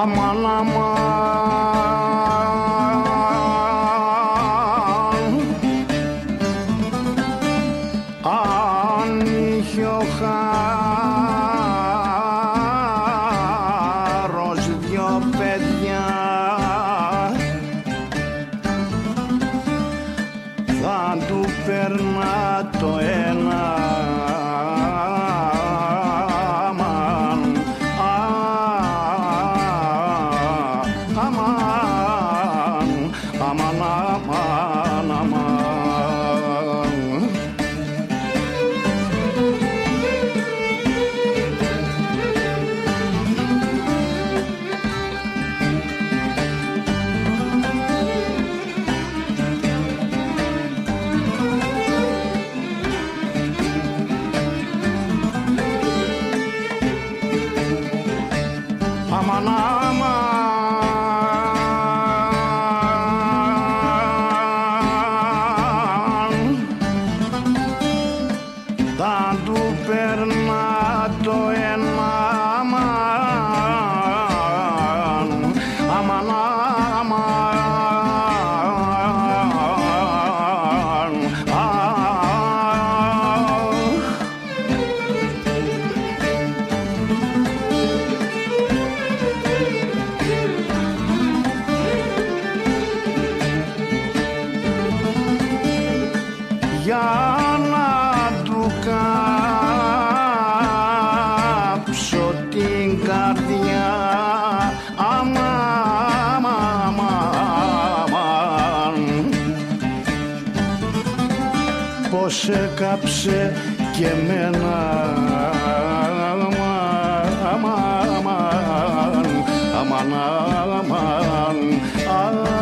Aman aman Αν είχε ο χάρος δυο παιδιά Θα του περνά το ένα αμάν, Θα του περνά το ένα αμάν, αμάν, πως έκαψε και μένα αμάν, αμάν, αμάν, αμάν, αμάν, αμάν,